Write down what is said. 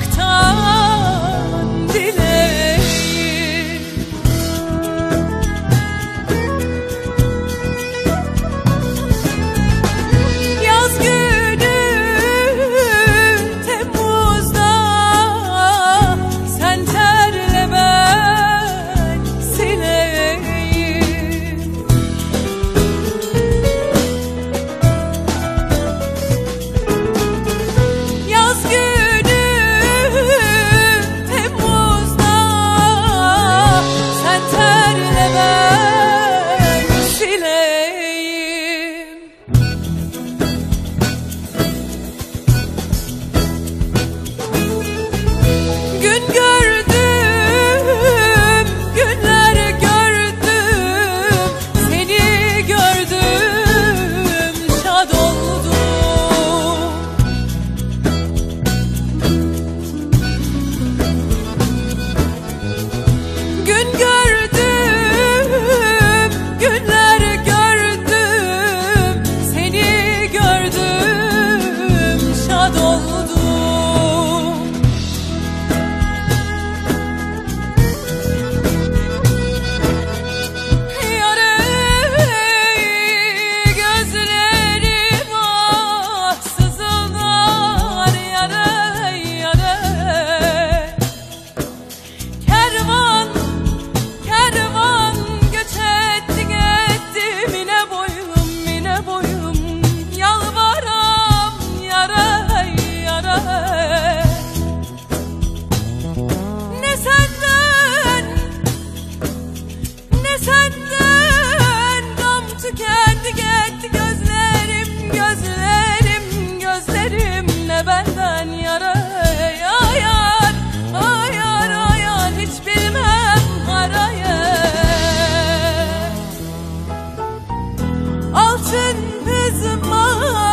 uzaktan Altın hızıma